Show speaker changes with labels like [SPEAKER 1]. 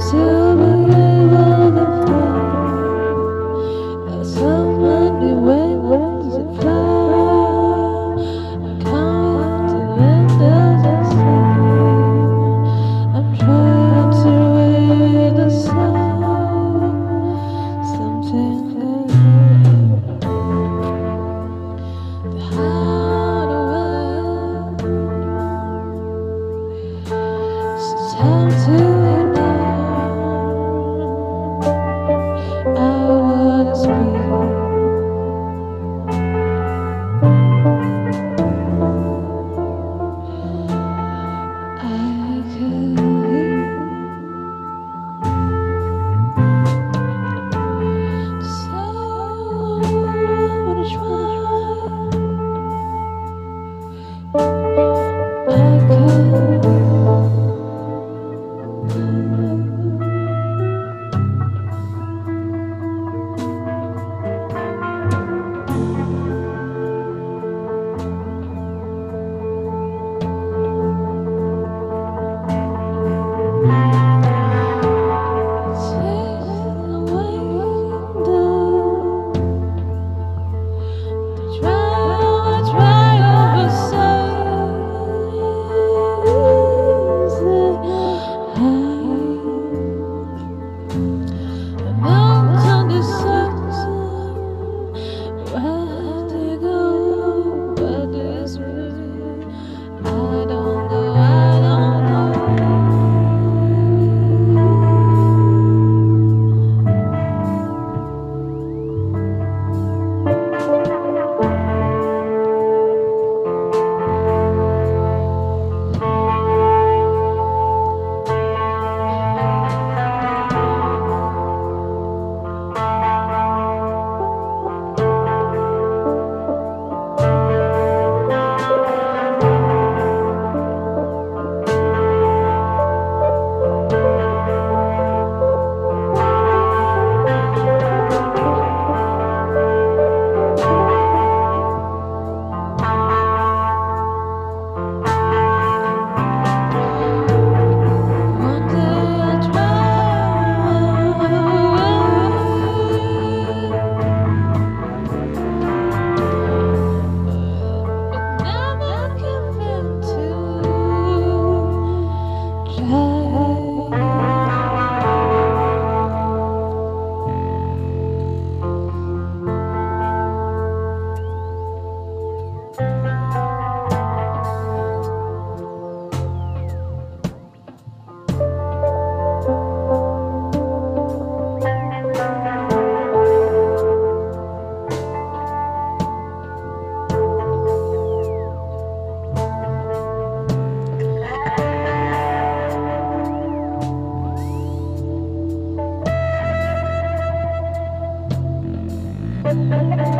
[SPEAKER 1] So Gracias.